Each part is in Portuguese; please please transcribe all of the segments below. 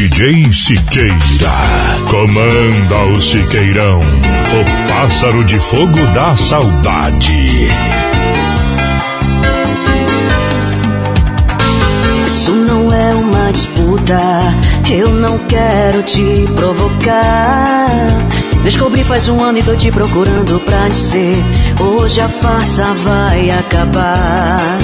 DJ Siqueira. Comanda o Siqueirão, o pássaro de fogo da saudade. Isso não é uma disputa, eu não quero te provocar. Descobri faz um ano e tô te procurando pra dizer: hoje a farsa vai acabar.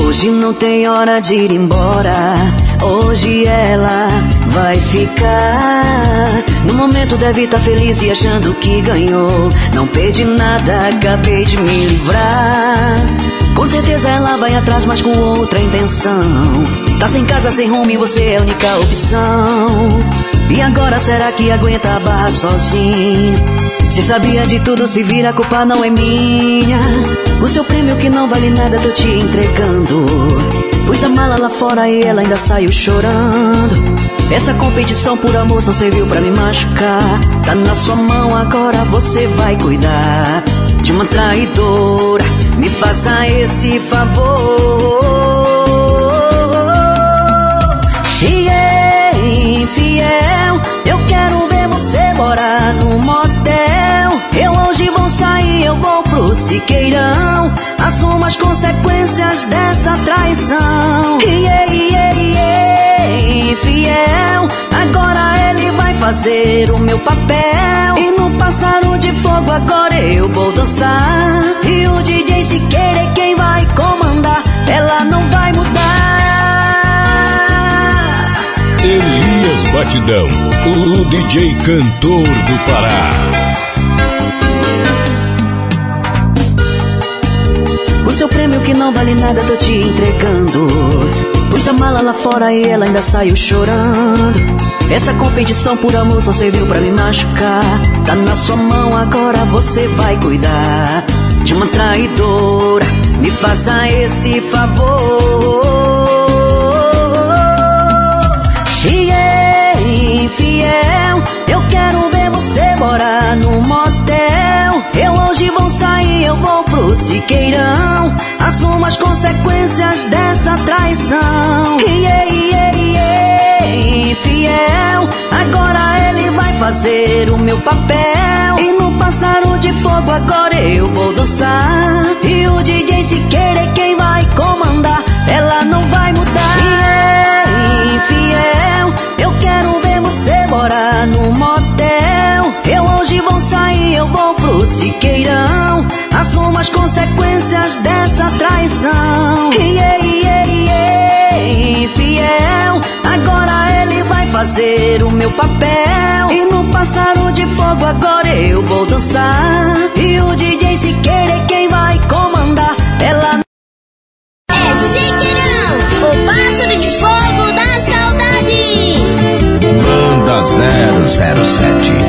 Hoje não tem hora de ir embora. Hoje ela vai ficar. No momento deve estar tá feliz e achando que ganhou. Não perdi nada, acabei de me livrar. Com certeza ela vai atrás, mas com outra intenção. Tá sem casa, sem rumo e você é a única opção. E agora será que aguenta a barra sozinho? Se sabia de tudo, se vira, a culpa não é minha. O seu prêmio que não vale nada, tô te entregando. Pus a mala lá fora e ela ainda saiu chorando. Essa competição por amor só serviu pra me machucar. Tá na sua mão, agora você vai cuidar de uma traidora. Me faça esse favor. E é infiel, eu quero ver você morar no motel. Eu hoje vou sair, eu vou pro Siqueirão. Assuma as consequências dessa traição. E é infiel, agora ele vai fazer o meu papel. E no pássaro de fogo agora eu vou dançar. E o DJ Siqueira é quem vai comandar. Ela não vai mudar. Elias Batidão, o DJ cantor do Pará. O seu prêmio que não vale nada, tô te entregando. Pus a mala lá fora e ela ainda saiu chorando. Essa competição por amor só serviu pra me machucar. Tá na sua mão, agora você vai cuidar de uma traidora. Me faça esse favor. E é infiel, eu quero ver você morar no motel. Eu hoje vou sair, eu vou pro Siqueirão. As consequências dessa traição. É, infiel, agora ele vai fazer o meu papel. E no pássaro de fogo agora eu vou dançar. E o DJ Siqueira é quem vai comandar. Ela não vai mudar. É infiel, eu quero ver você morar no motel. Eu hoje vou sair, eu vou pro Siqueirão. Assuma as dessa traição. E é, é, é, infiel, agora ele vai fazer o meu papel. E no pássaro de fogo agora eu vou dançar. E o DJ Siqueira é quem vai comandar. Ela É Siqueirão, o pássaro de fogo da saudade. Manda 007.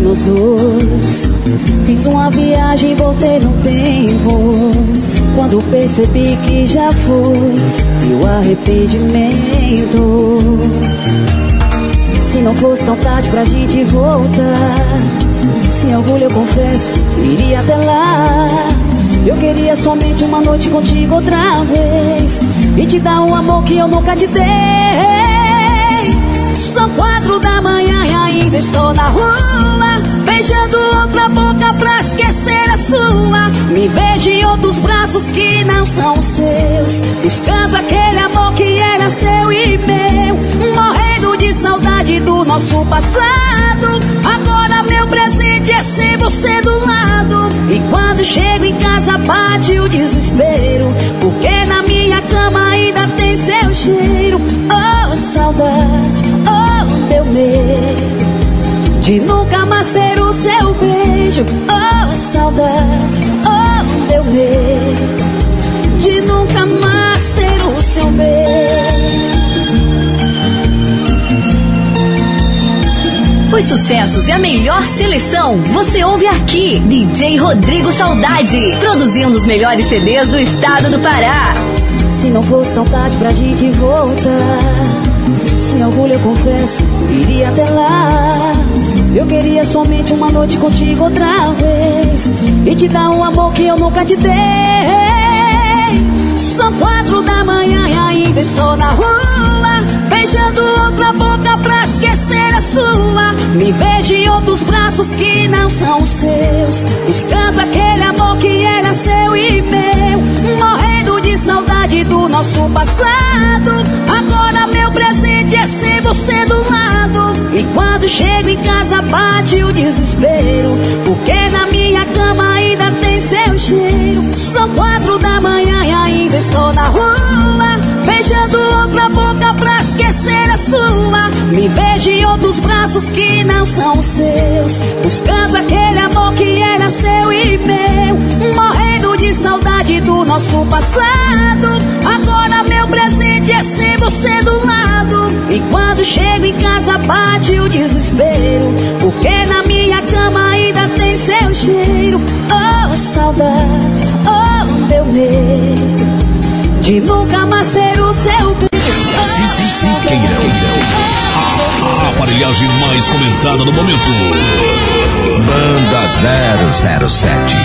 Dois. Fiz uma viagem e voltei no tempo. Quando percebi que já foi, e o arrependimento. Se não fosse tão tarde pra gente voltar, sem orgulho eu confesso, iria até lá. Eu queria somente uma noite contigo outra vez e te dar um amor que eu nunca te dei. São quatro da manhã e ainda estou na rua Beijando outra boca pra esquecer a sua. Me vejo em outros braços que não são seus. Buscando aquele amor que era seu e meu. Morrendo de saudade do nosso passado. Agora meu presente é ser você do lado. E quando chego em casa bate o desespero. Porque na minha cama ainda tem seu cheiro. Oh, saudade, oh, meu medo De nunca mais ter o seu beijo Oh, saudade, oh, meu medo De nunca mais ter o seu beijo Os sucessos e a melhor seleção você ouve aqui. DJ Rodrigo Saudade, produzindo os melhores CDs do estado do Pará. Se não fosse tão tarde pra gente voltar Sem orgulho eu confesso, iria até lá Eu queria somente uma noite contigo outra vez E te dar um amor que eu nunca te dei. São quatro da manhã e ainda estou na rua Beijando outra boca pra esquecer a sua. Me vejo em outros braços que não são seus Buscando aquele amor que era seu e meu. Morrendo do nosso passado. Agora meu presente é ser você do lado. E quando chego em casa bate o desespero. Porque na minha cama ainda tem seu cheiro. São quatro da manhã e ainda estou na rua. Beijando outra boca pra esquecer a sua. Me vejo em outros braços que não são seus. Buscando aquele amor que era seu e meu. Morrendo saudade do nosso passado Agora meu presente é ser você do lado E quando chego em casa bate o desespero Porque na minha cama ainda tem seu cheiro Oh, saudade, oh, meu medo de nunca mais ter o seu beijo. Sim, Siqueirão. A, aparelhagem mais comentada do momento. Banda 007.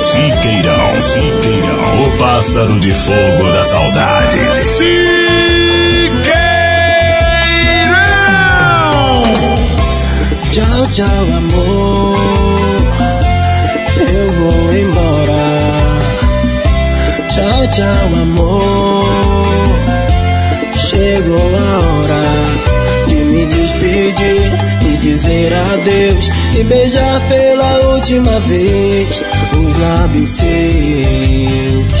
Siqueirão, Siqueirão, o pássaro de fogo da saudade. Siqueirão! Tchau, tchau, amor. Eu vou embora. Tchau, tchau, amor. Chegou a hora de me despedir dizer adeus e beijar pela última vez os lábios seus.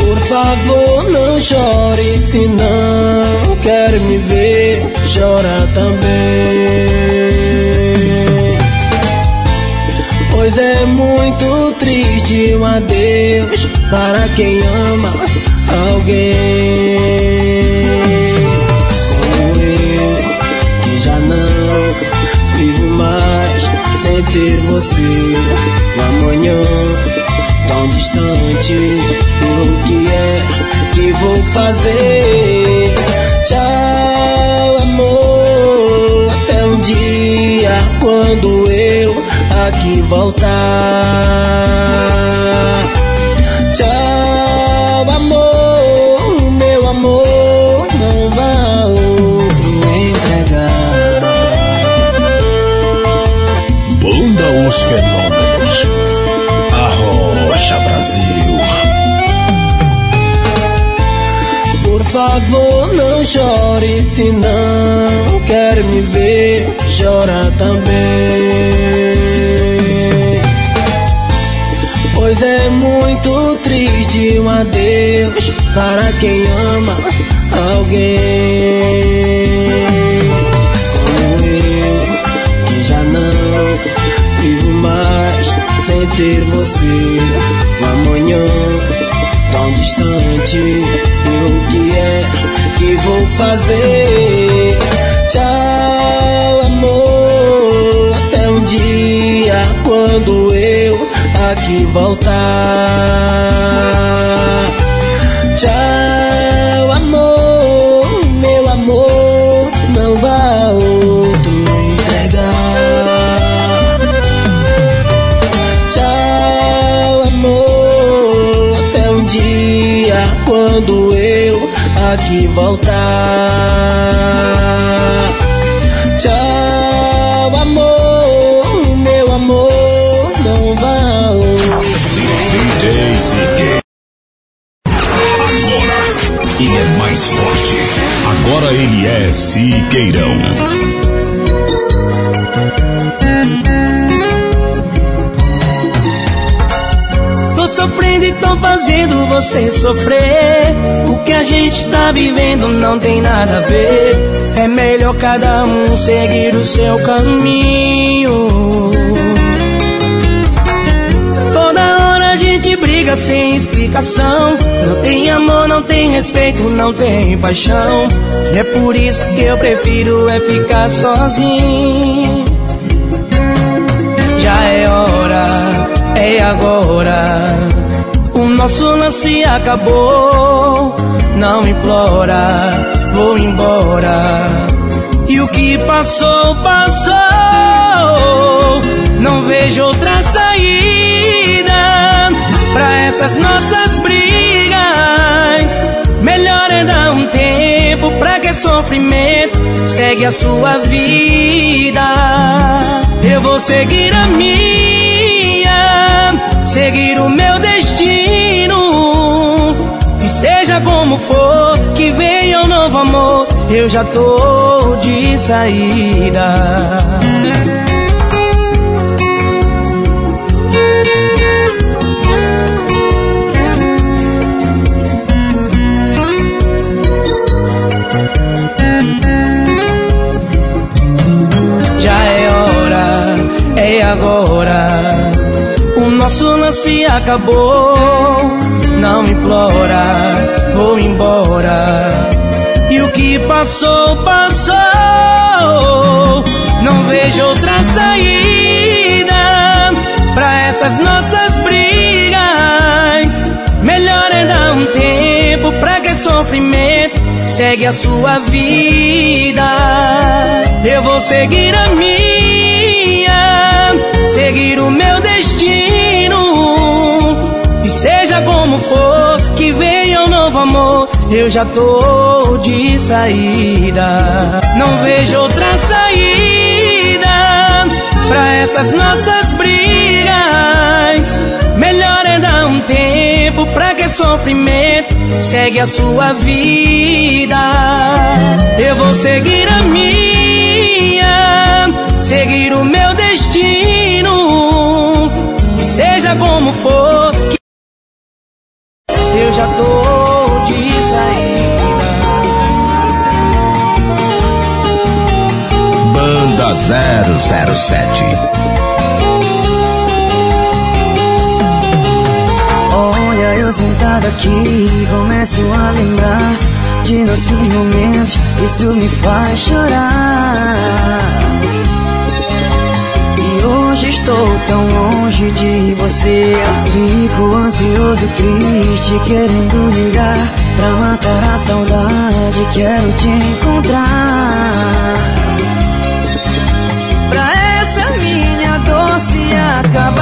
Por favor, não chore, se não quer me ver, chora também. Pois é muito triste um adeus para quem ama alguém. Ter você. No amanhã tão distante, e o que é que vou fazer? Tchau, amor, até um dia quando eu aqui voltar. Tchau, favor, não chore, se não quer me ver, chora também. Pois é muito triste um adeus para quem ama alguém. Como eu, que já não vivo mais sem ter você. Amanhã tão distante, fazer? Tchau, amor, até um dia quando eu aqui voltar. Aqui voltar. Tchau, amor, meu amor, não vá é. Agora ele é Siqueirão. Sofrendo e tô fazendo você sofrer. O que a gente tá vivendo não tem nada a ver. É melhor cada um seguir o seu caminho. Toda hora a gente briga sem explicação. Não tem amor, não tem respeito, não tem paixão. E é por isso que eu prefiro é ficar sozinho. É agora. O nosso lance acabou. Não implora, vou embora. E o que passou, passou. Não vejo outra saída pra essas nossas brigas. Melhor é dar um tempo pra que sofrimento segue a sua vida. Eu vou seguir a minha, seguir o meu destino. E seja como for, que venha um novo amor, eu já tô de saída. nosso lance acabou. Não implora, vou embora. E o que passou, passou. Não vejo outra saída para essas nossas brigas. Melhor é dar um tempo pra que sofrimento segue a sua vida. Eu vou seguir a minha. eu já tô de saída. Não vejo outra saída pra essas nossas brigas. Melhor é dar um tempo pra que sofrimento segue a sua vida. Eu vou seguir a minha, seguir o meu destino, seja como for 007. Olha eu sentado aqui, começo a lembrar de nossos momentos, isso me faz chorar. E hoje estou tão longe de você, fico ansioso, triste, querendo ligar pra matar a saudade, quero te encontrar. Jaga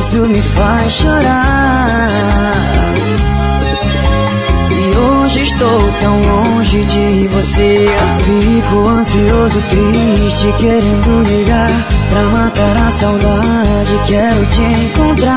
Isso me faz chorar. E hoje estou tão longe de você. Fico ansioso, triste, querendo ligar. Pra matar a saudade, quero te encontrar.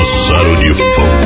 passaram de fome.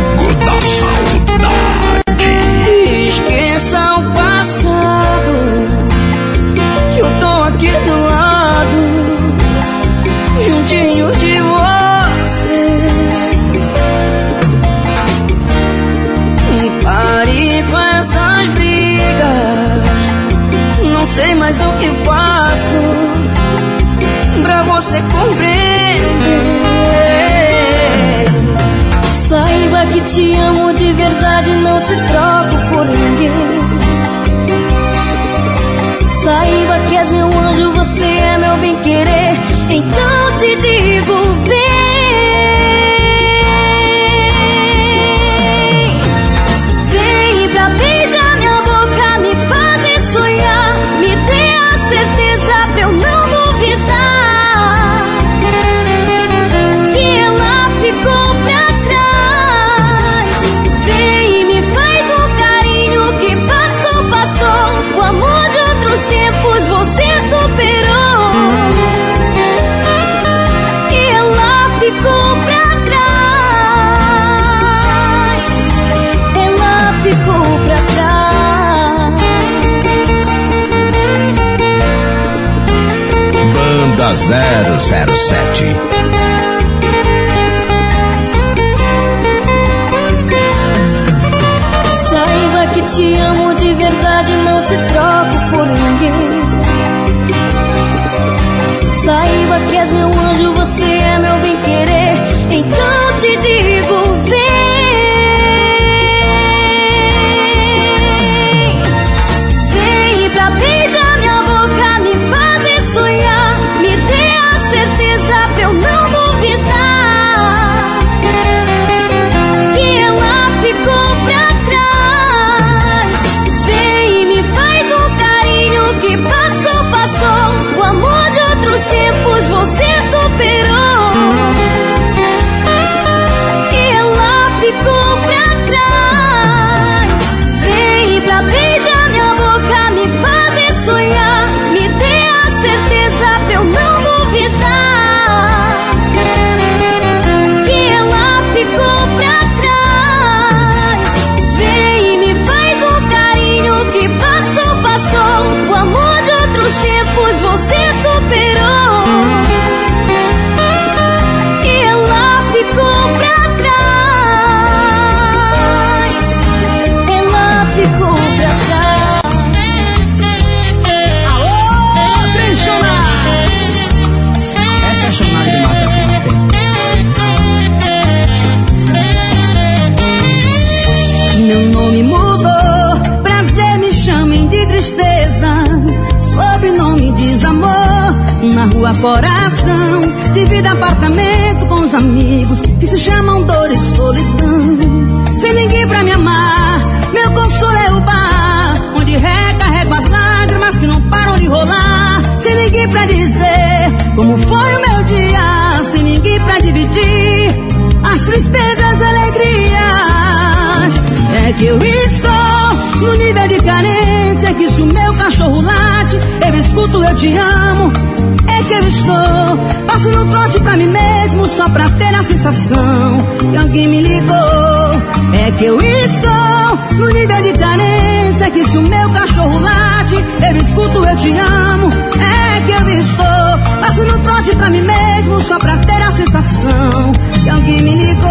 alguém me ligou. É que eu estou no nível de carência que se o meu cachorro late, eu escuto, eu te amo. É que eu estou passando trote pra mim mesmo só pra ter a sensação que alguém me ligou.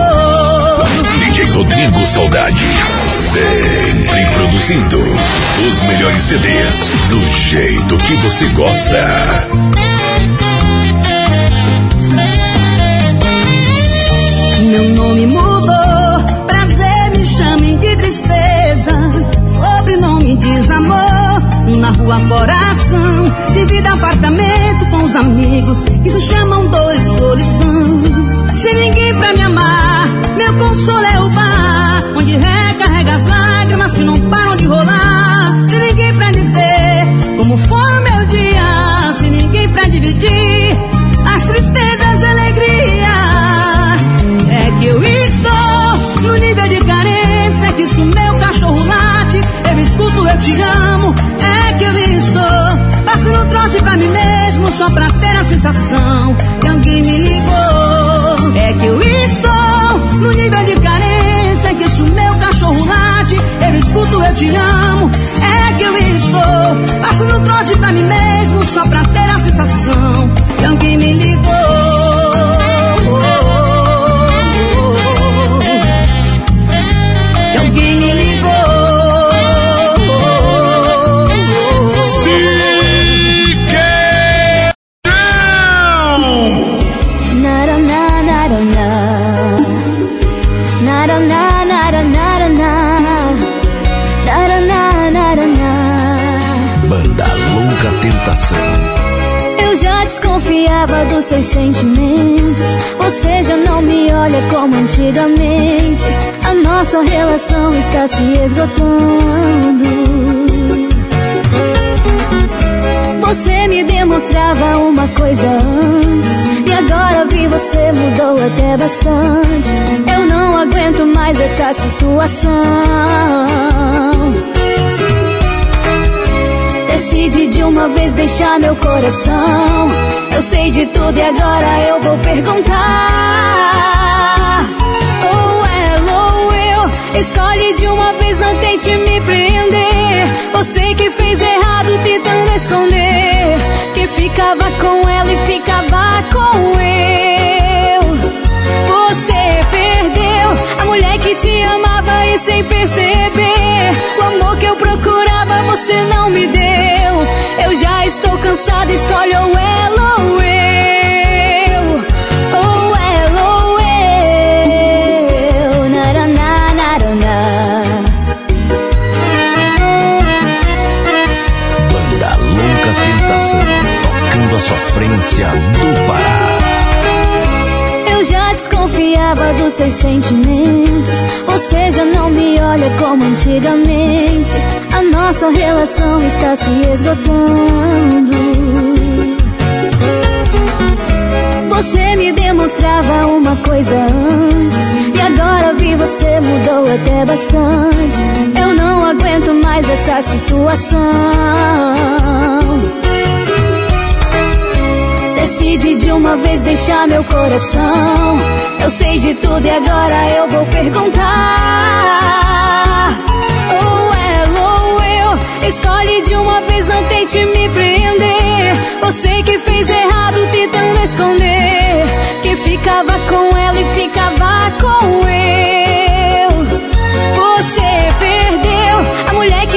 DJ Rodrigo Saudade, sempre produzindo os melhores CDs do jeito que você gosta. na rua coração. Divida apartamento com os amigos, isso chamam dor e solidão. Sem ninguém pra me amar, meu consolo é o bar, onde recarrega as lágrimas que não param de rolar. Situação. Decide de uma vez deixar meu coração. Eu sei de tudo e agora eu vou perguntar. Ou ela ou eu. Escolhe de uma vez, não tente me prender. Você que fez errado tentando esconder. Que ficava com ela e ficava com eu. Mulher que te amava e sem perceber. O amor que eu procurava você não me deu. Eu já estou cansada, escolhe ou ela ou eu. Ou ela ou eu. Naraná, naraná. Banda Louca Tentação, tocando a sofrência do Pará. Desconfiava dos seus sentimentos. Você já não me olha como antigamente. A nossa relação está se esgotando. Você me demonstrava uma coisa antes. E agora vi você mudou até bastante. Eu não aguento mais essa situação. Decide de uma vez deixar meu coração. Eu sei de tudo e agora eu vou perguntar. Ou ela ou eu. Escolhe de uma vez, não tente me prender. Você que fez errado tentando esconder. Que ficava com ela e ficava com eu. Você mulher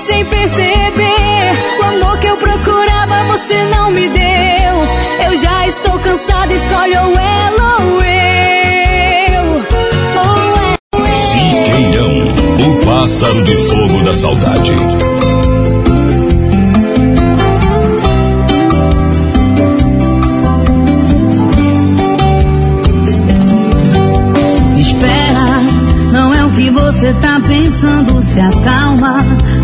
sem perceber. O amor que eu procurava você não me deu. Eu já estou cansada, escolhe ou ela ou eu. Ou ela. Siqueirão, o pássaro de fogo da saudade. Espera, não é o que você tá pensando, se acalma.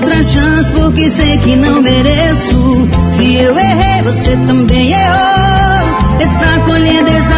Outra chance porque sei que não mereço. Se eu errei, você também errou. Está colhendo exatamente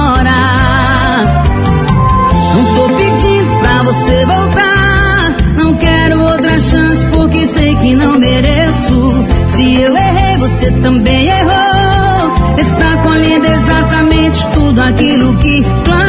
Se eu errei, você também errou. Está colhendo exatamente tudo aquilo que plantou.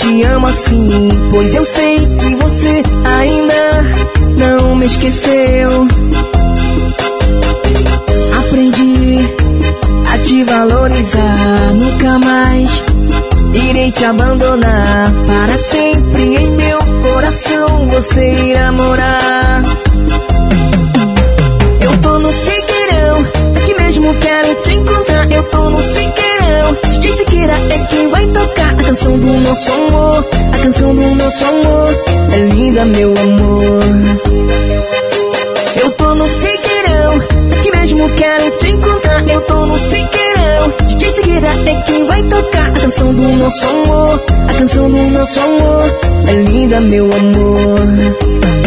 Te amo assim. Pois eu sei que você ainda não me esqueceu. Aprendi a te valorizar. Nunca mais irei te abandonar. Para sempre em meu coração você irá morar. Eu tô no Siqueirão, aqui mesmo quero te encontrar. Eu tô no Siqueirão, DJ Siqueira é quem vai tocar canção do nosso amor. A canção do nosso amor é linda, meu amor. Eu tô no Siqueirão, aqui mesmo quero te encontrar. Eu tô no Siqueirão, DJ Siqueira é quem vai tocar a canção do nosso amor. A canção do nosso amor é linda, meu amor.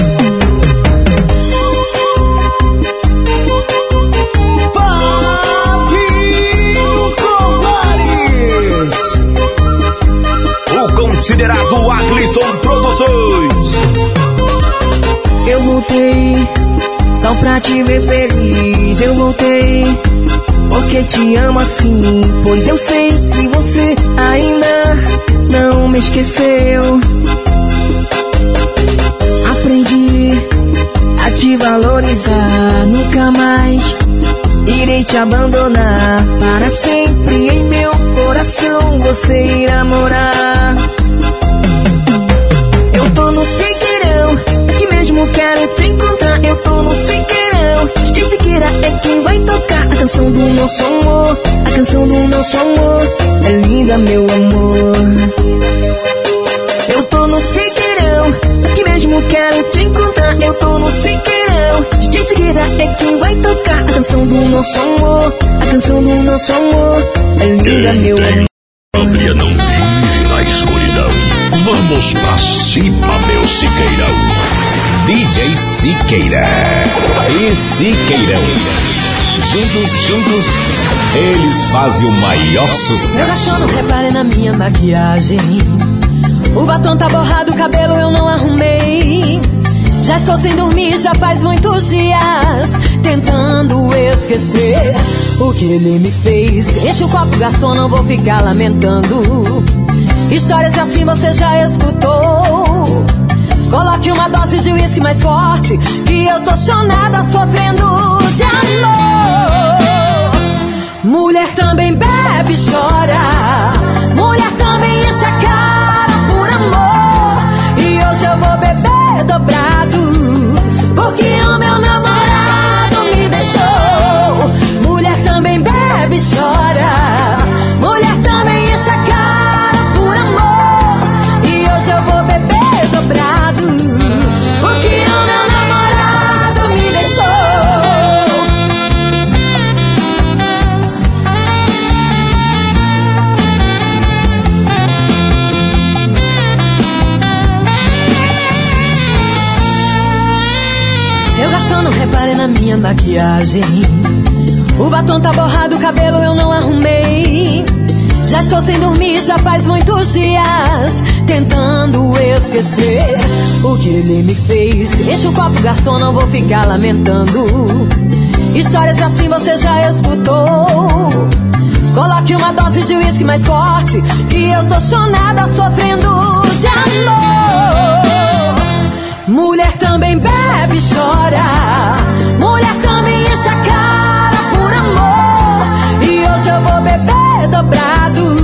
Considerado Aglisson Produções. Eu voltei só pra te ver feliz. Eu voltei porque te amo assim. Pois eu sei que você ainda não me esqueceu. Aprendi a te valorizar. Nunca mais irei te abandonar. Para sempre em meu coração você irá morar. Mesmo quero te encontrar. Eu tô no Siqueirão, DJ Siqueira é quem vai tocar a canção do nosso amor. A canção do nosso amor é linda, meu amor. Eu tô no Siqueirão, aqui mesmo quero te encontrar. Eu tô no Siqueirão, DJ Siqueira é quem vai tocar a canção do nosso amor. A canção do nosso amor é linda, meu amor. Própria não. Vamos pra cima, meu Siqueirão. DJ Siqueira e Siqueirão. Juntos, juntos, eles fazem o maior Meu sucesso. garçom, não repare na minha maquiagem. O batom tá borrado, o cabelo eu não arrumei. Já estou sem dormir, já faz muitos dias. Tentando esquecer o que ele me fez. Enche o copo, garçom, não vou ficar lamentando. Histórias assim você já escutou. Coloque uma dose de uísque mais forte. Que eu tô chonada, sofrendo de amor. Mulher também bebe e chora. Mulher também enche a cara minha maquiagem. O batom tá borrado, o cabelo eu não arrumei. Já estou sem dormir, já faz muitos dias. Tentando esquecer o que ele me fez. Enche o copo, garçom, não vou ficar lamentando. Histórias assim você já escutou. Coloque uma dose de uísque mais forte. Que eu tô chonada, sofrendo de amor. Mulher também bebe e chora mulher também enche a cara por amor. E hoje eu vou beber dobrado.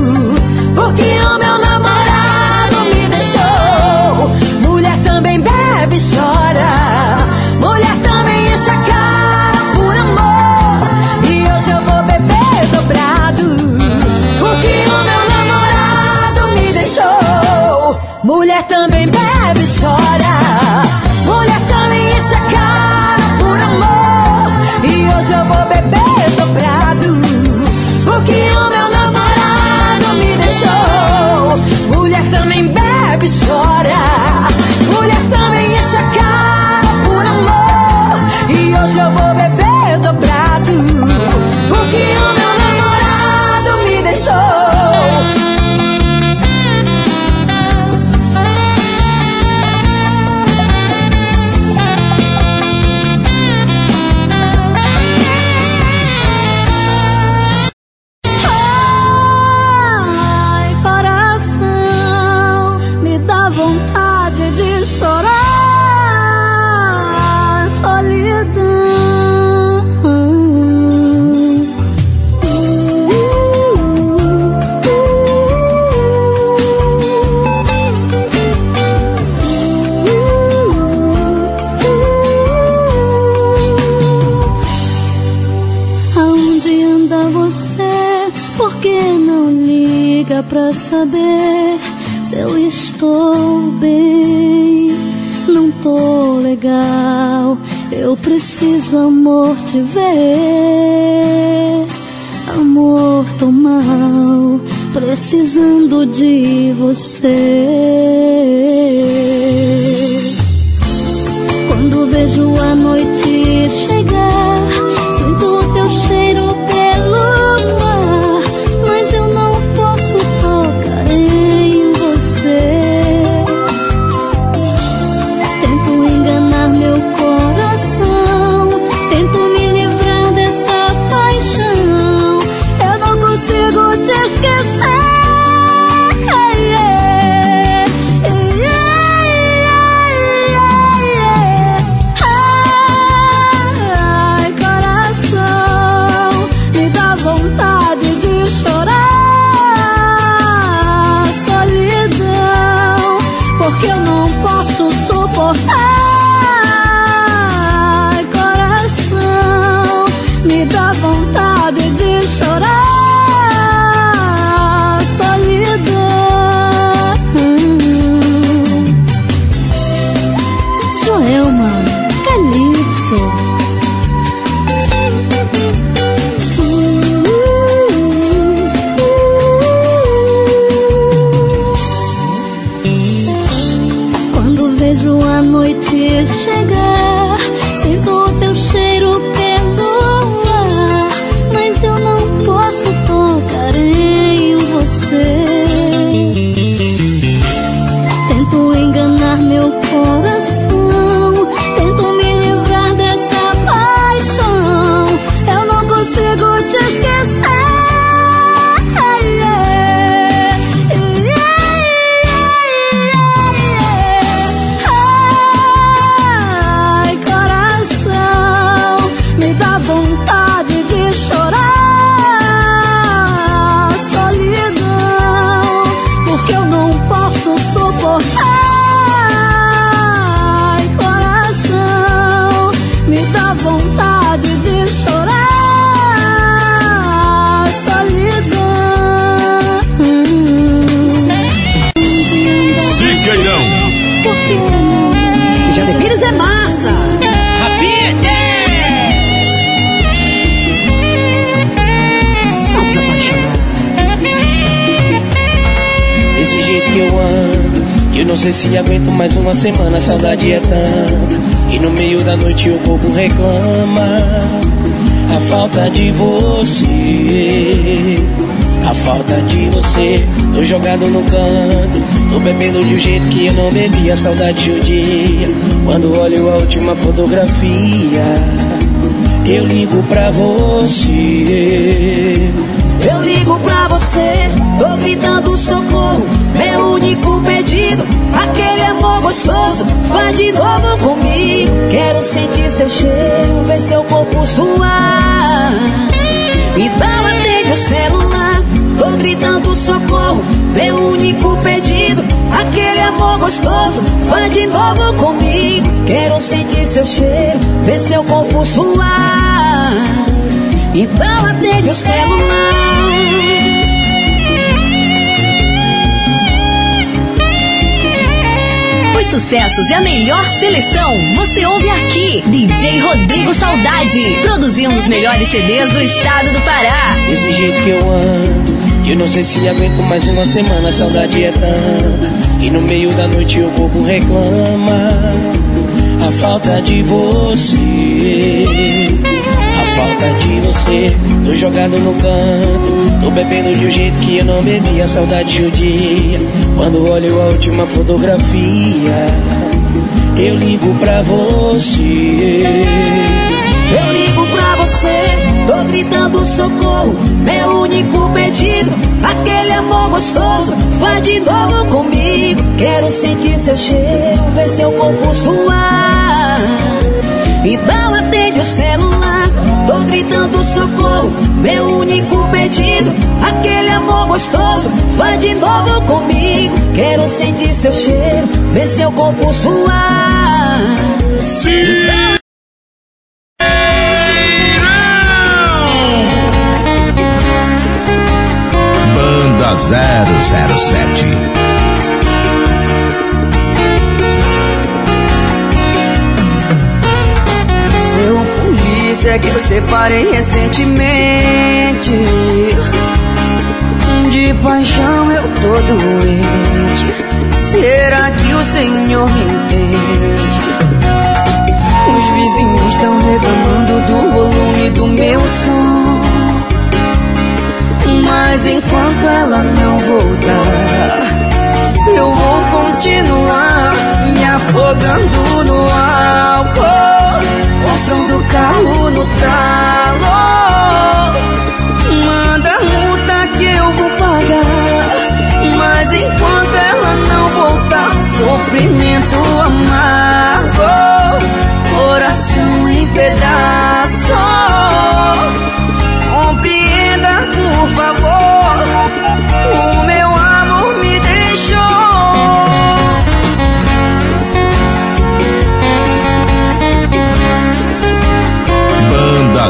semana a saudade é tanta E no meio da noite o corpo reclama A falta de você A falta de você. Tô jogado no canto Tô bebendo de um jeito que eu não bebia Saudade judia Quando olho a última fotografia Eu ligo pra você. Eu ligo pra você Tô gritando só Quero sentir seu cheiro, ver seu corpo suar. Então atende o celular, tô gritando socorro. Meu único pedido, aquele amor gostoso. Faz de novo comigo. Quero sentir seu cheiro, ver seu corpo suar. Então atende o celular. Sucessos e a melhor seleção você ouve aqui. DJ Rodrigo Saudade, produzindo os melhores CDs do estado do Pará. Desse jeito que eu ando, eu não sei se aguento mais uma semana, a saudade é tanta. E no meio da noite o corpo reclama a falta de você. Falta de você, tô jogado no canto, tô bebendo de um jeito que eu não bebia, saudade judia. Quando olho a última fotografia, eu ligo pra você. Eu ligo pra você, tô gritando socorro. Meu único pedido, aquele amor gostoso. Vai de novo comigo. Quero sentir seu cheiro, ver seu corpo suar. Tô gritando socorro. Meu único pedido, aquele amor gostoso. Vai de novo comigo. Quero sentir seu cheiro, ver seu corpo suar. Sim. Banda 007 polícia que eu separei recentemente. De paixão eu tô doente. Será que o senhor me entende? Os vizinhos estão reclamando do volume do meu som. Mas enquanto ela não voltar, eu vou continuar me afogando no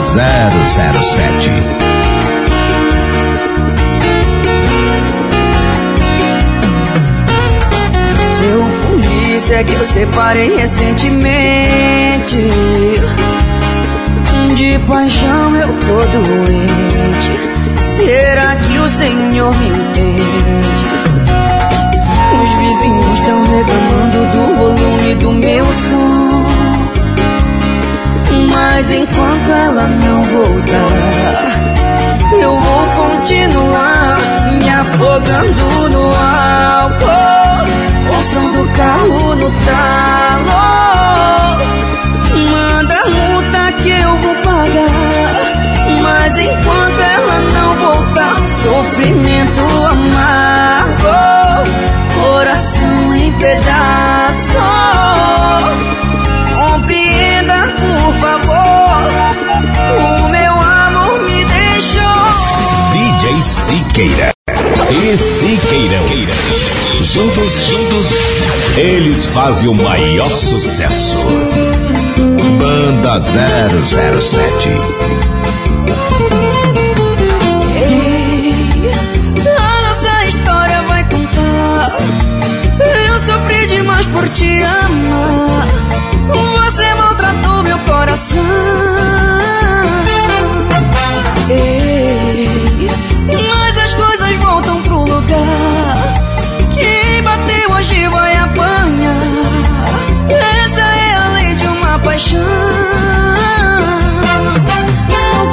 007 Seu polícia que eu separei recentemente. De paixão eu tô doente. Será que o senhor me entende? Os vizinhos estão reclamando do volume do meu som. Mas enquanto ela não voltar, eu vou continuar me afogando no álcool. O som do carro no talo. Manda a multa que eu vou pagar. Mas enquanto ela não voltar, sofrimento amargo. Coração em pedaços. Siqueira e Siqueirão. Juntos, juntos, eles fazem o maior sucesso. Banda 007 Ei, a nossa história vai contar. Eu sofri demais por te amar. Você maltratou meu coração.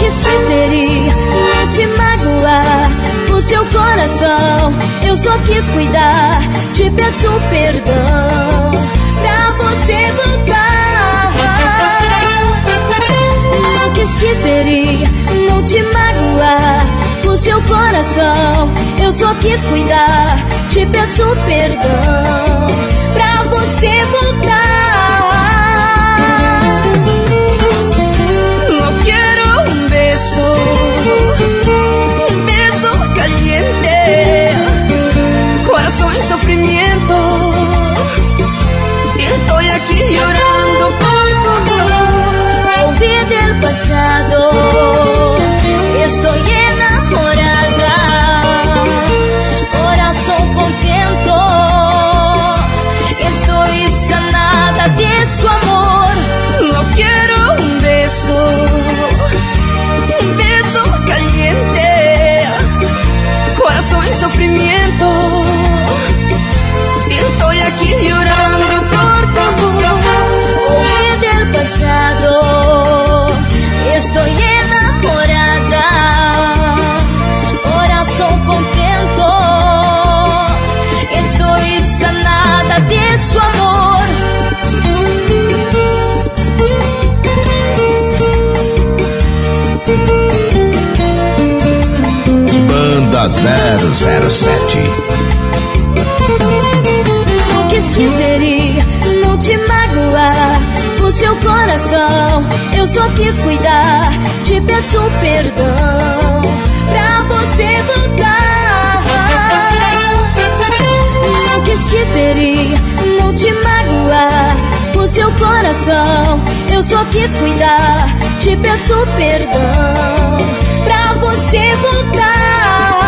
quis te ferir, nem te magoar. o seu coração, eu só quis cuidar. Te peço perdão pra você voltar. Não quis te ferir, não te magoar. o seu coração, eu só quis cuidar. Te peço perdão pra você voltar. 007. Não quis te ferir, não te magoar. O seu coração, eu só quis cuidar. Te peço perdão pra você voltar. Não quis te ferir, não te magoar. O seu coração, eu só quis cuidar. Te peço perdão pra você voltar.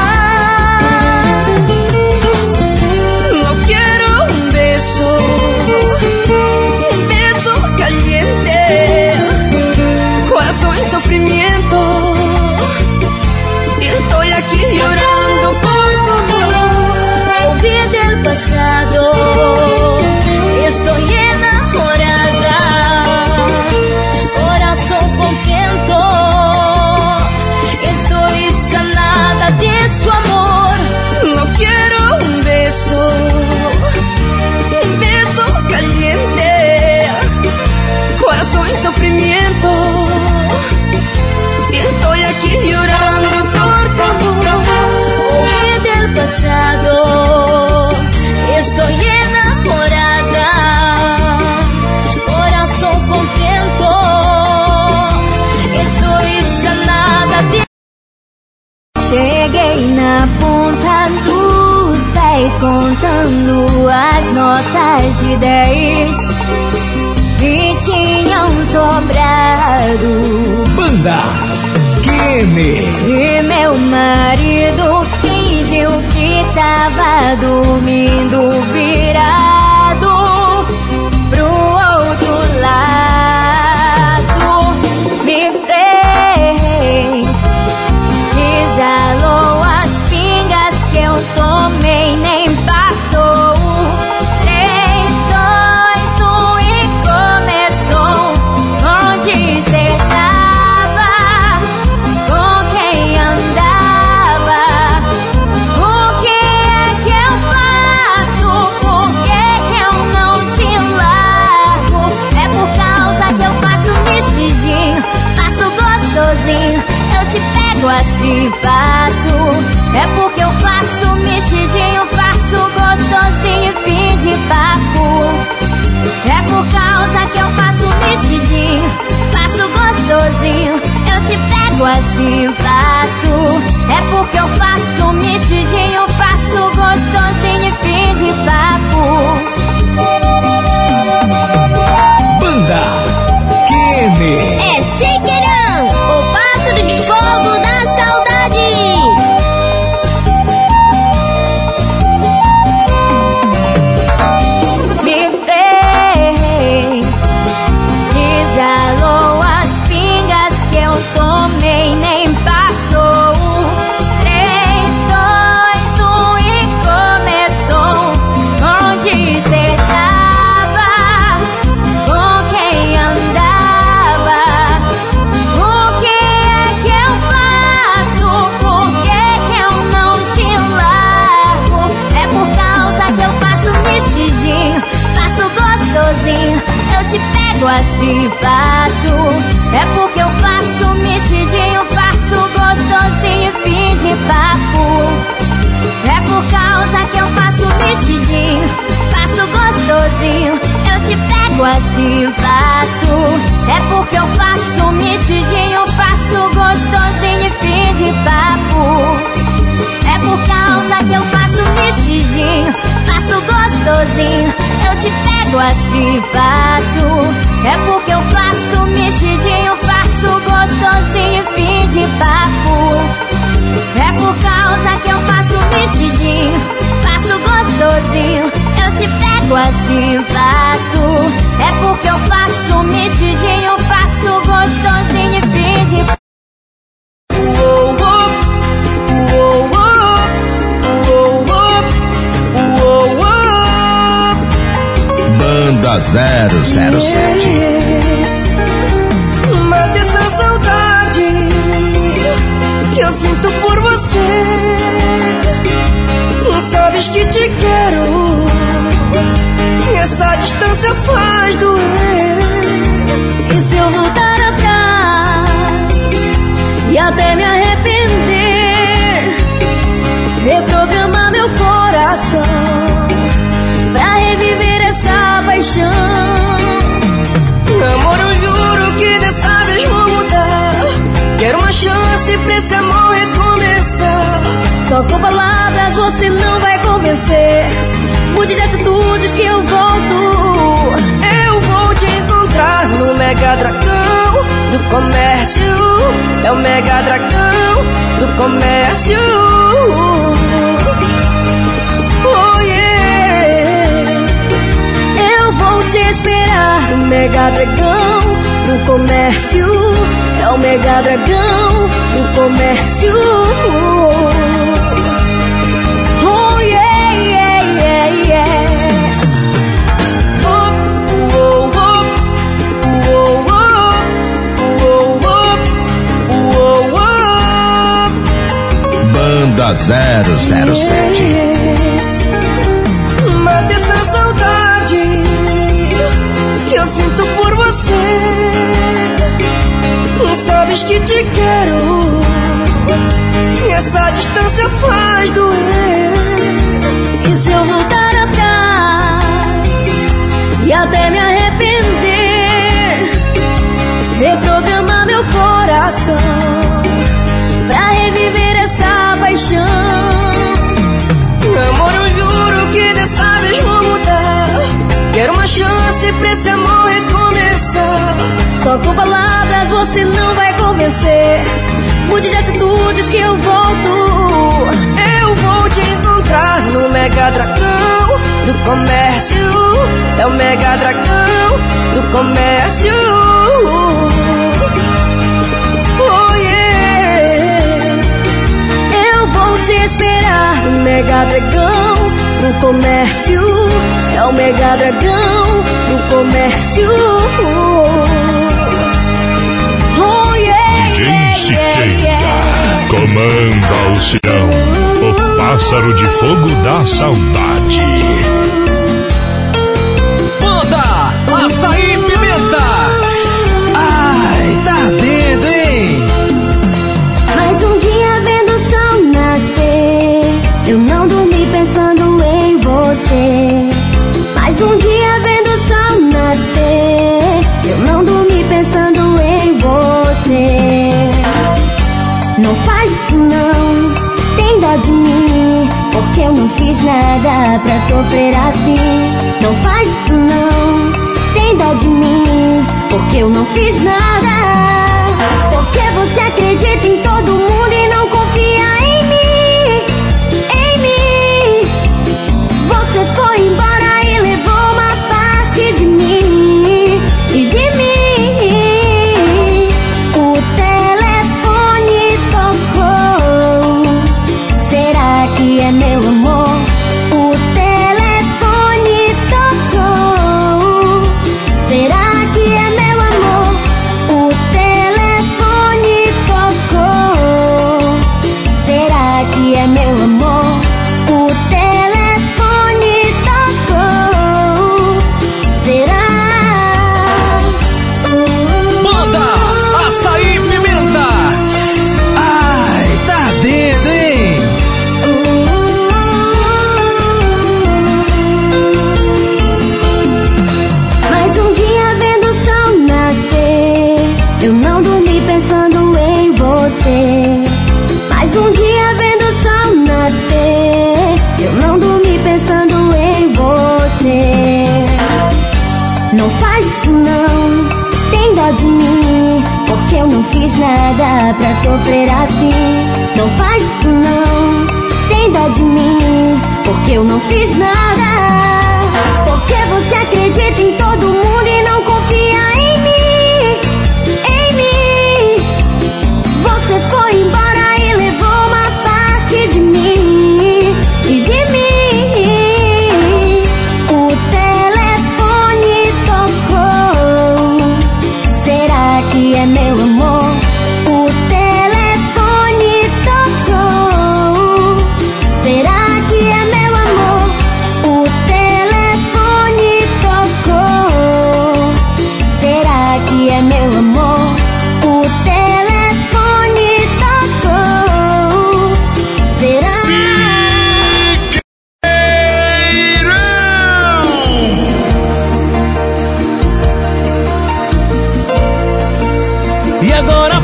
É o mega dragão do comércio. Oh yeah! Eu vou te esperar. O mega dragão do comércio. É o mega dragão do comércio. 007. Yeah, mata essa saudade que eu sinto por você. Não Sabes que te quero, e essa distância faz doer. Com palavras você não vai convencer. Mude de atitudes que eu volto. Eu vou te encontrar no Mega Dragão do Comércio. É o Mega Dragão do Comércio. Oh yeah. Eu vou te esperar no Mega Dragão do Comércio. É o Mega Dragão do Comércio. Comanda o Cirão, o pássaro de fogo da saudade. que eu não fiz nada pra sofrer assim. Não faz isso não, tem dó de mim, porque eu não fiz nada.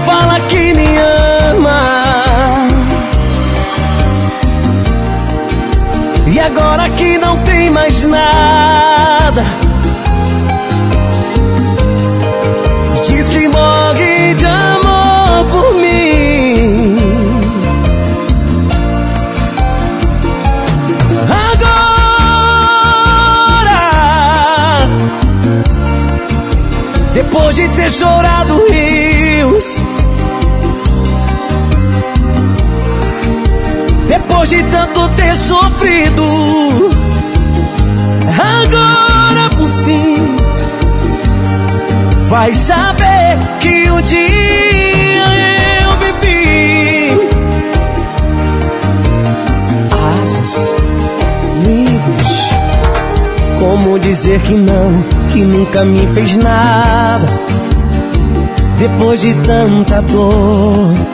Fala que me ama. E agora que não tem mais nada. Depois de tanto ter sofrido, agora por fim vai saber que um dia eu vivi asas livres. Como dizer que não, que nunca me fez nada depois de tanta dor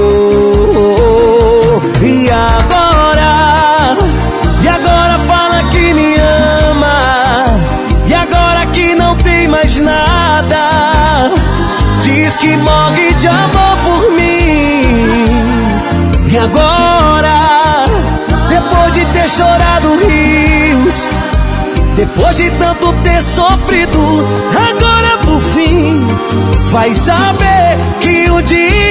E agora? E agora fala que me ama. E agora que não tem mais nada. Diz que morre de amor por mim. E agora? Depois de ter chorado rios. Depois de tanto ter sofrido, agora por fim vai saber que um dia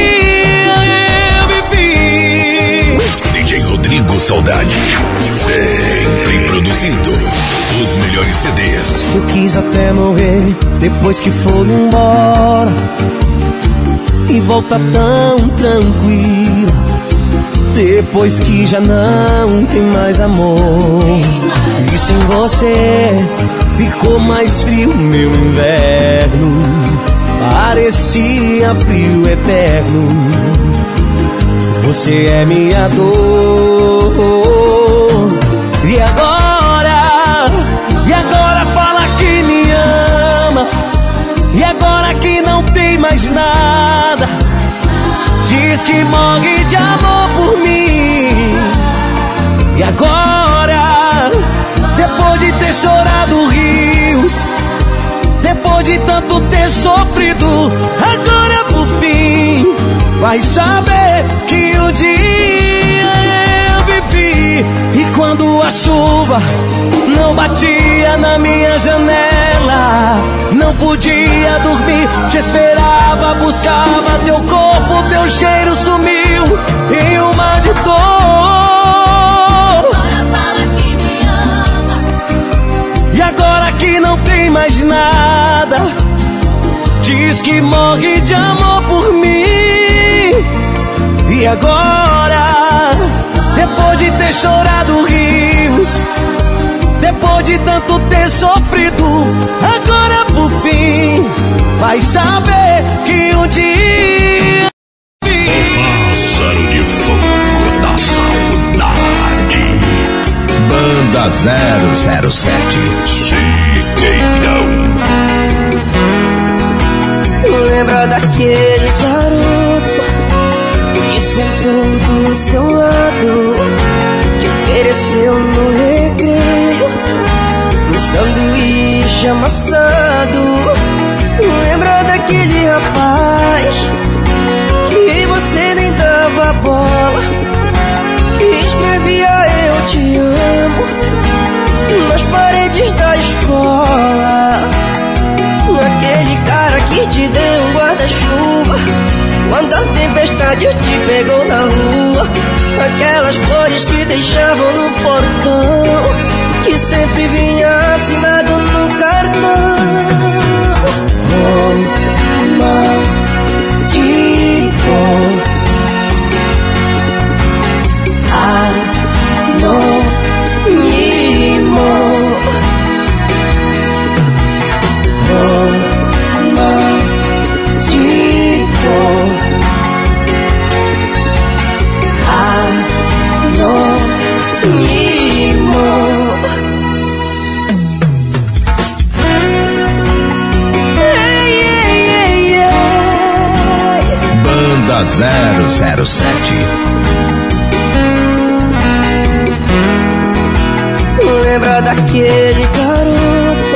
Rodrigo Saudade. Sempre produzindo os melhores CDs. Eu quis até morrer depois que foi embora e volta tão tranquila. Depois que já não tem mais amor E sem você ficou mais frio meu inverno Parecia frio eterno Você é minha dor. E agora, e agora fala que me ama. E agora que não tem mais nada. Diz que morre de amor por mim. E agora, depois de ter chorado rios, depois de tanto ter sofrido, agora vai saber que um dia eu vivi. E quando a chuva não batia na minha janela, não podia dormir, te esperava, buscava teu corpo, teu cheiro sumiu em uma de dor. E agora que não tem mais nada, diz que morre de amor. E agora, depois de ter chorado rios, depois de tanto ter sofrido, agora por fim vai saber que um dia. Pássaro de fogo da saudade. Banda 007. Siqueirão. Lembra daquele sentou do seu lado, te ofereceu no recreio, um sanduíche amassado. Lembra daquele rapaz que você nem dava bola, que escrevia eu te amo nas paredes da escola. Aquele cara que te deu um guarda-chuva quando a tempestade te pegou na rua Aquelas flores que deixavam no portão Que sempre vinha assinado no cartão 007 Lembra daquele garoto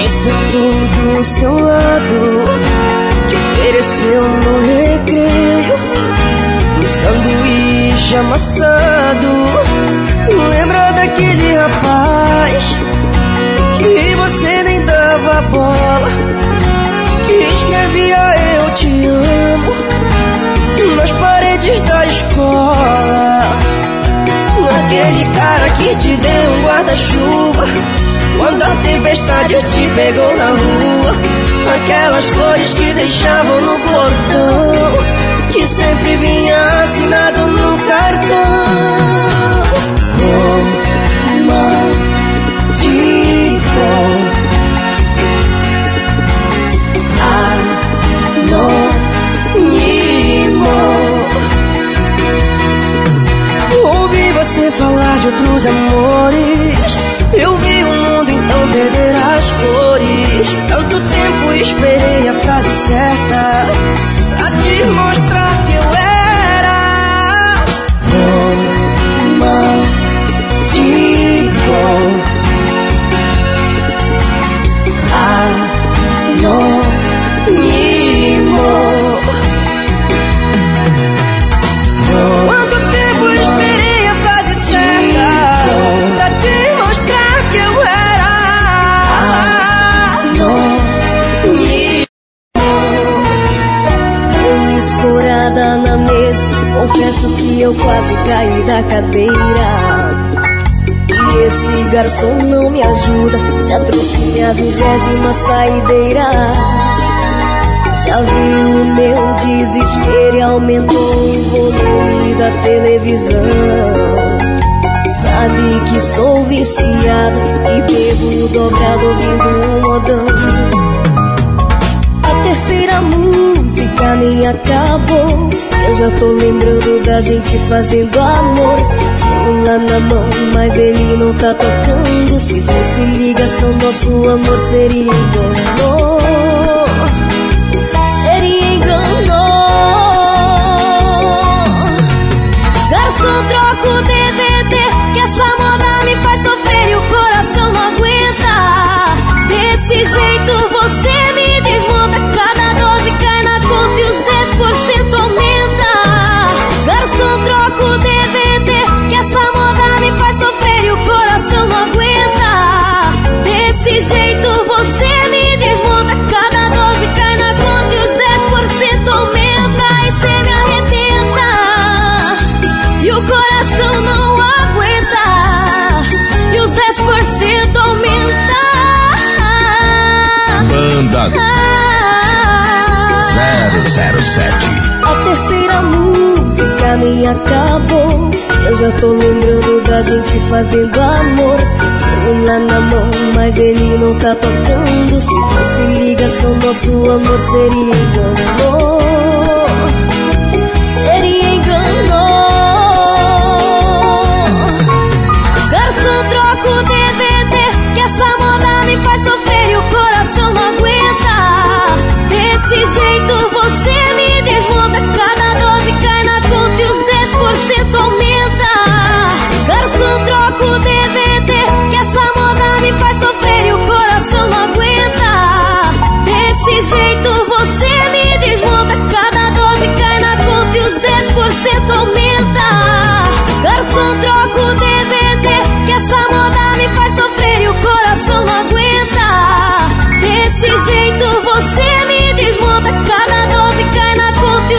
que sentou do seu lado, que ofereceu no recreio um sanduíche amassado. Lembra daquele rapaz Aquele cara que te deu um guarda-chuva quando a tempestade te pegou na rua. Aquelas flores que deixavam no portão, que sempre vinha assinado no cartão. De outros amores. Eu vi o mundo então perder as cores. Tanto tempo esperei a frase certa pra te mostrar eu quase caí da cadeira. E esse garçom não me ajuda, já trouxe minha vigésima saideira. Já viu o meu desespero e aumentou o volume da televisão. Sabe que sou viciada e bebo dobrado ouvindo um modão. A terceira música nem acabou. Eu já tô lembrando da gente fazendo amor. Celular na mão, mas ele não tá tocando. Se fosse ligação, nosso amor seria engano. Seria engano. Garçom, troca o DVD. Que essa moda me faz sofrer e o coração não aguenta. Desse jeito você Banda 007 A terceira música nem acabou. Eu já tô lembrando da gente fazendo amor. Celular na mão, mas ele não tá tocando. Se fosse ligação, nosso amor seria engano. jeito você me desmonta. Cada dose cai na conta e os 10% aumenta. Garçom, troco o DVD, que essa moda me faz sofrer e o coração não aguenta. Desse jeito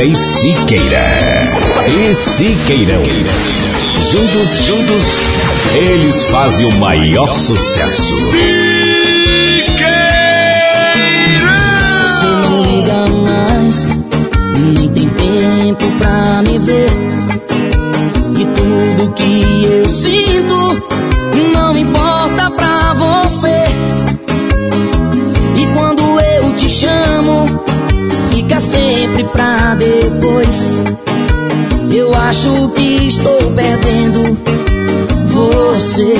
DJ Siqueira e Siqueirão. Juntos, juntos, eles fazem o maior sucesso. Você não liga mais, nem tem tempo pra me ver. E tudo que eu sinto não importa pra você. E quando eu te chamo, fica sempre acho que estou perdendo você.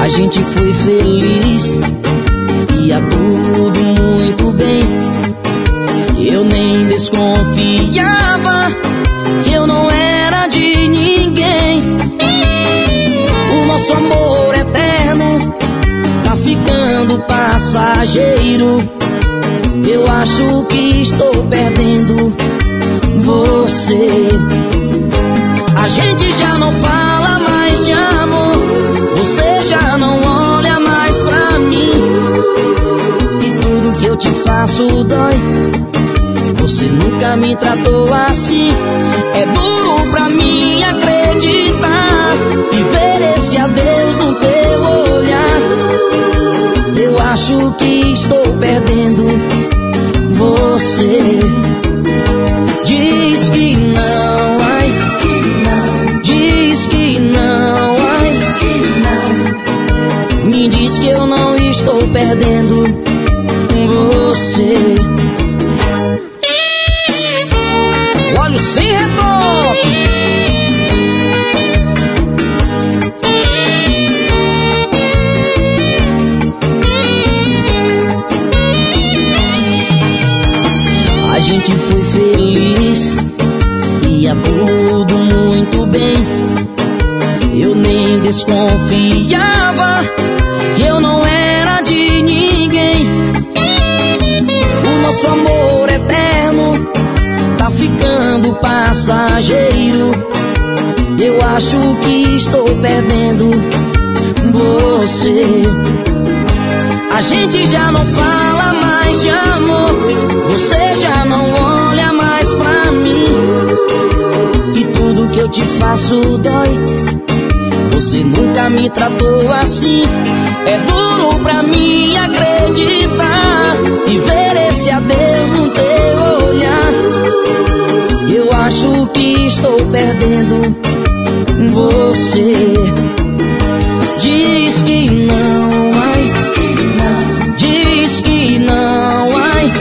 A gente foi feliz, ia tudo muito bem. Eu nem desconfiava que eu não era de ninguém. O nosso amor eterno tá ficando passageiro. Eu acho que estou perdendo você. A gente já não fala mais de amor. Você já não olha mais pra mim. E tudo que eu te faço dói. Você nunca me tratou assim. É duro pra mim acreditar e ver esse adeus no teu olhar. Eu acho que estou perdendo você. Você. Olho sem retoque. A gente foi feliz, ia tudo muito bem. Eu nem desconfiava nosso amor eterno tá ficando passageiro. Eu acho que estou perdendo você. A gente já não fala mais de amor. Você já não olha mais pra mim. E tudo que eu te faço dói. Você nunca me tratou assim. É duro pra mim acreditar e ver esse adeus no teu olhar. Eu acho que estou perdendo você. Diz que não, ai, diz que não, ai,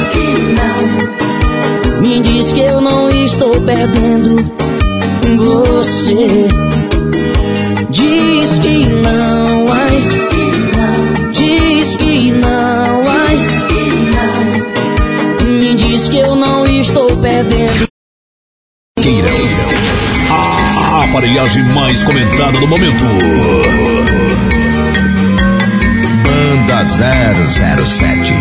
me diz que eu não estou perdendo você. Aparelhagem mais comentada do momento. Banda 007.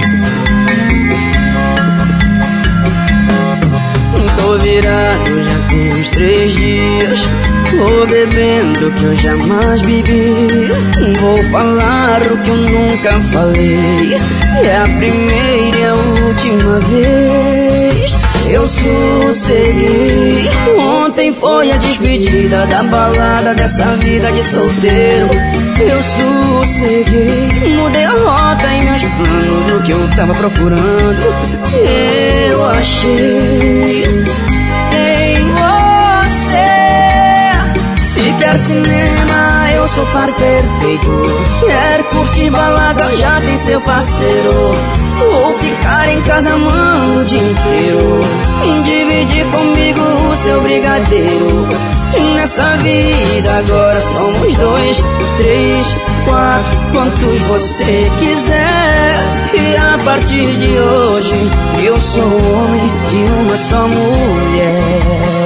Tô virado já tem uns três dias Tô bebendo que eu jamais bebi Vou falar o que eu nunca falei É a primeira e a última vez Eu sosseguei Ontem foi a despedida da balada Dessa vida de solteiro. Eu sosseguei Mudei a rota e meus planos Do que eu tava procurando. Eu achei em você. Se quer cinema, eu sou par perfeito. Quer curtir balada, já tem seu parceiro. Ou ficar em casa amando o dia inteiro. Dividir comigo o seu brigadeiro. Nessa vida agora somos dois, três, quatro Quantos você quiser. E a partir de hoje eu sou homem de uma só mulher.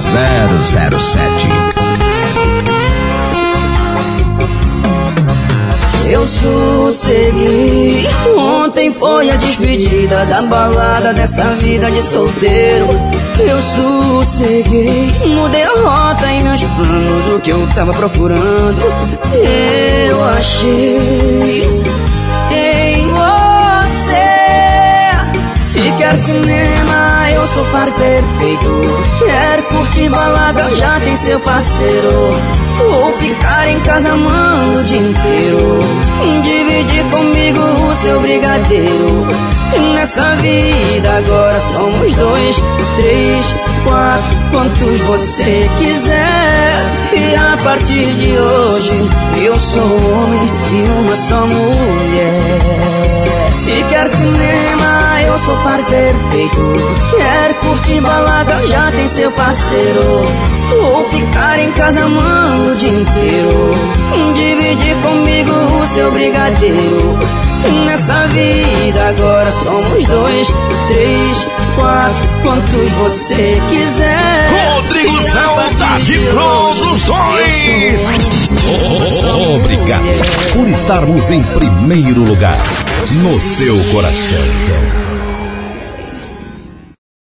007 Eu sosseguei. Ontem foi a despedida da balada dessa vida de solteiro. Eu sosseguei, mudei a rota em meus planos, o que eu tava procurando. Eu achei Se quer cinema, eu sou par perfeito. Quer curtir balada, já tem seu parceiro. Ou ficar em casa amando o dia inteiro Dividir comigo o seu brigadeiro Nessa vida agora somos dois, três, quatro Quantos você quiser E a partir de hoje Eu sou homem de uma só mulher Se quer cinema eu sou par perfeito Quer curtir balada já tem seu parceiro. Ou ficar em casa amando o dia inteiro. Dividir comigo o seu brigadeiro. Nessa vida agora somos dois, três, quatro Quantos você quiser. Rodrigo Saudade Produções. Obrigado por estarmos em primeiro lugar No seu coração